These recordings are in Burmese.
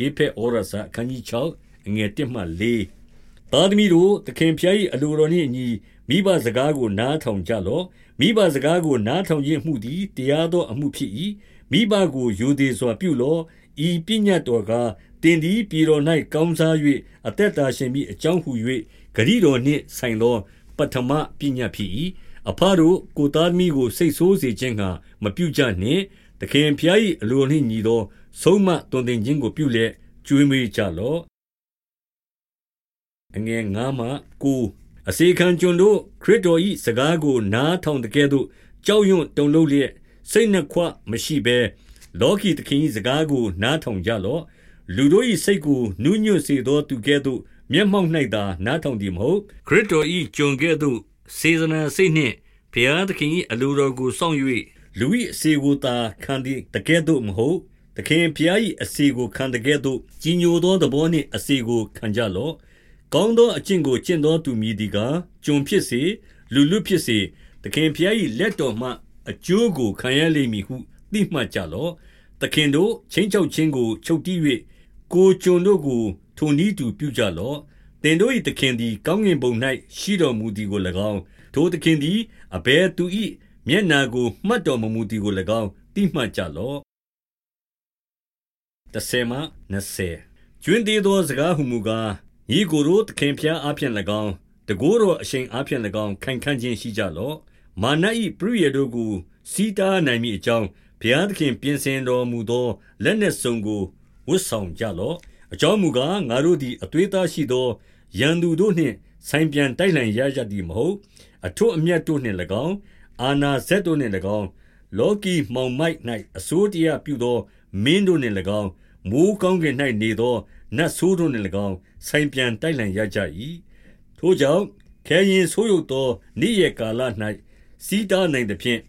ဧဖက်ဩရစာအခန်းကြီး6အငယ်1မှ4သားသမီးတို့သခင်ဖျား၏အလိုတော်နှင့်အညီမိဘစကားကိုနားထောင်ကြလော့မိဘစကားကိုနားထောင်ခြင်းမှုသည်တရားသောအမှုဖြစ်၏မိဘကိုယူသည်စွာပြုလော့ဤပညာတော်ကတင်သည်ပြည်တော်၌ကောင်းစား၍အသက်တာရှင်မိအကြောင်းဟု၍ဂရိတော်နှင့်ဆိုင်သော ပထမပညာဖြစ်၏အဖတို့ကိုသားသမီးကိုစိတ်ဆိုးစေခြင်းကမပြုကြနှင့်သခင်ဖျား၏အလိုနှင့်ညီသော ဆုံးမတွင်တင်ခြင်းကိုပြုလျက်ကျွေးမွေးကြလော့အငယ်9မှ9အစေခံကျွန်တို့ခရစ်တော်၏စကားကို နားထောင်တဲ့ကဲ့သို့ကြောက်ရွံ့တုန်လှုပ်လျက်စိတ်နှခွမရှိဘဲလောကီသခင်၏စကားကိုနားထောင်ကြလော့လူတို့၏စိတ်ကိုနူးညွတ်စေသောသူကဲ့သို့မျက်မှောက်၌သာနားထောင်သည်မဟုတ်ခရစ်တော်၏ကျွန်ကဲ့သို့စေစနာစိတ်နှင့်ဘုရားသခင်၏အလိုတော်ကိုစောင့်၍လူ၏အစေကိုသာခံသည်တကဲ့သို့မဟုတ် သခင်ဖျား၏အစီကိုခံတကဲ့သို့ကြီးညိုသောသဘောနှင့်အစီကိုခံကြလော့။ကောင်းသောအကျင့်ကိုကျင့်သောသူမည်ဒီကားကျွန်ဖြစ်စေလူလူဖြစ်စေသခင်ဖျား၏လက်တော်မှအကျိုးကိုခံရလိမ့်မည်ဟုသိမှတ်ကြလော့။သခင်တို့ချင်းချောက်ခြင်းကိုချုပ်တီး၍ကိုကျွန်တို့ကိုထုံဤသူပြုကြလော့။တင်တို့၏သခင်သည်ကောင်းငင်ဘုံ၌ရှိတော်မူသည်ကို၎င်းထိုသခင်သည်အဘယ်သူ၏မျက်နာကိုမှတ်တော်မမူသည်ကို၎င်းသိမှတ်ကြလော့ 30မှ20ကျွင်းသေးသောစကားဟုမူကားညီကိုတို့သခင်ဖျားအဖျင်၎င်းတကိုးတော်အရှင်အဖျင်၎င်းခိုင်ခန့်ခြင်းရှိကြလော့မာနဤပြည့်ရတို့ကိုစီးတားနိုင်မည်အကြောင်းဘုရားသခင်ပြင်ဆင်တော်မူသောလက်နှင့်စုံကိုဝတ်ဆောင်ကြလော့အကြောင်းမူကားငါတို့သည်အသွေးသားရှိသောရန်သူတို့နှင့်ဆိုင်ပြန်တိုက်လှန်ရကြသည်မဟုတ်အထွတ်အမြတ်တို့နှင့်၎င်းအာနာဇက်တို့နှင့်၎င်း လောကီမှောင်မိုက်၌အစိုးတရားပြုသောမင်းတို့နှင့်၎င်းမိုးကောင်းကင်၌နေသောနတ်ဆိုးတို့နှင့်၎င်းဆိုင်ပြန်တိုက်လှန်ရကြ၏ထိုကြောင့်ခဲရင်ဆိုးရုပ်သောနေ့ရက်ကာလ၌စီးတားနိုင်သဖြင့်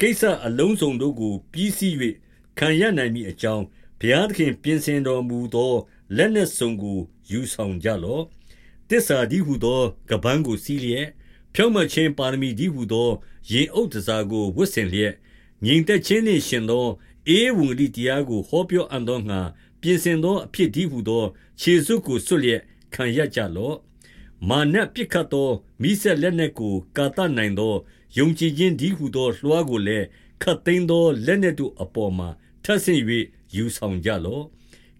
ကိစ္စအလုံးစုံတို့ကိုပြီးစီး၍ခံရနိုင်မည်အကြောင်းဘုရားသခင်ပြင်ဆင်တော်မူသောလက်နက်စုံကိုယူဆောင်ကြလော့တစ္ဆာဒီဟုသောကပန်းကိုစီးလျက်ဖြောင့်မခြင်းပါရမီဒီဟုသောရင်အုပ်တစားကိုဝတ်ဆင်လျက် ငြိမ်သက်ခြင်းနှင့်ရှင်သောဧဝံဂေလိတရားကိုဟောပြောအံ့သောငါပြင်ဆင်သောအဖြစ်ဒီဟုသောခြေစွပ်ကိုဆွတ်လျက်ခံရကြလော့မာနပြစ်ခတ်သောမိဆက်လက်နက်ကိုကာတနိုင်သောယုံကြည်ခြင်းဒီဟုသောလွှားကိုလည်းခတ်သိမ်းသောလက်နက်တို့အပေါ်မှာထပ်ဆင့်၍ယူဆောင်ကြလော့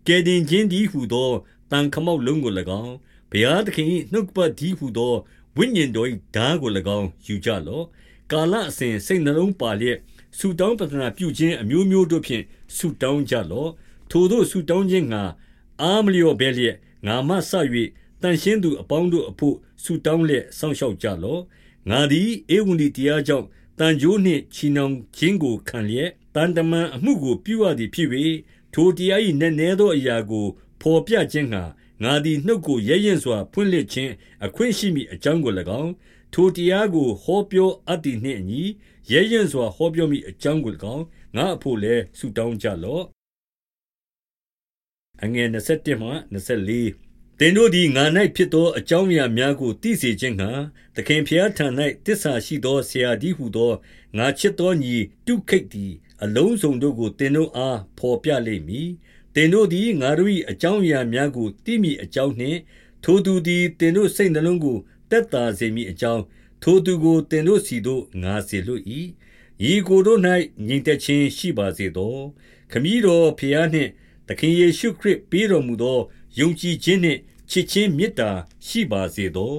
ကဲတင်ခြင်းဒီဟုသောတန်ခမောက်လုံးကို၎င်းဘုရားသခင်၏နှုတ်ပတ်ဒီဟုသောဝိညာဉ်တော်၏ဓာကို၎င်းယူကြလော့ကာလအစဉ်စိတ်နှလုံးပါလျက် ဆုတောင်းပတနာပြုခြင်းအမျိုးမျိုးတို့ဖြင့်ဆုတောင်းကြလော့ထိုသို့ဆုတောင်းခြင်းငှါအားမလျော့ဘဲလျက်ငါမှစ၍သန့်ရှင်းသူအပေါင်းတို့အဘို့ဆုတောင်းလျက်စောင့်ရှောက်ကြလော့။ငါသည်ဧဝံဂေလိတရားကြောင့်သံကြိုးနှင့်ချည်နှောင်ခြင်းကိုခံလျက်၊သံတမန်အမှုကိုပြုရသည်ဖြစ်၍၊ထိုတရား၏နက်နဲသောအရာကိုဘော်ပြခြင်းငှါငါသည်နှုတ်ကိုရဲရင့်စွာဖွင့်လှစ်ခြင်းအခွင့်ရှိမည်အကြောင်းကို၎င်း၊ ထိုတရားကိုဟောပြောအပ်သည်နှင့်အညီရဲရင့်စွာဟောပြောမည်အကြောင်းကို၎င်းငါ့အဘို့လည်းဆုတောင်းကြလော့အငယ်21မှ24သင်တို့သည်ငါ၌ဖြစ်သောအကြောင်းအရာများကိုသိစေခြင်းငှါသခင်ဖျားထံ၌တစ္ဆာရှိသောဆရာကြီးဟုသောငါချစ်သောညီတုခိတ်သည်အလုံးစုံတို့ကိုသင်တို့အားဖော်ပြလိမ့်မည်သင်တို့သည်ငါတို့၏အကြောင်းအရာများကိုသိမိအကြောင်းနှင့်ထိုသူသည်သင်တို့စိတ်နှလုံးကို တက်တာစေမိအကြောင်းထိုသူကိုသင်တို့စီသို့ငါစေလွတ်၏ဤကိုတို့၌ညီသက်ခြင်းရှိပါစေသောခမည်းတော်ဖျားနှင့်သခင်ယေရှုခရစ်ပေးတော်မူသောယုံကြည်ခြင်းနှင့်ချစ်ခြင်းမေတ္တာရှိပါစေသော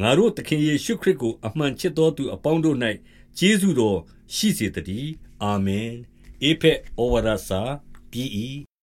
ငါတို့သခင်ယေရှုခရစ်ကိုအမှန်ချစ်သောသူအပေါင်းတို့၌ကျေးဇူးတော်ရှိစေတည်းအာမင်ဧဖက်ဩဝါဒစာပြီး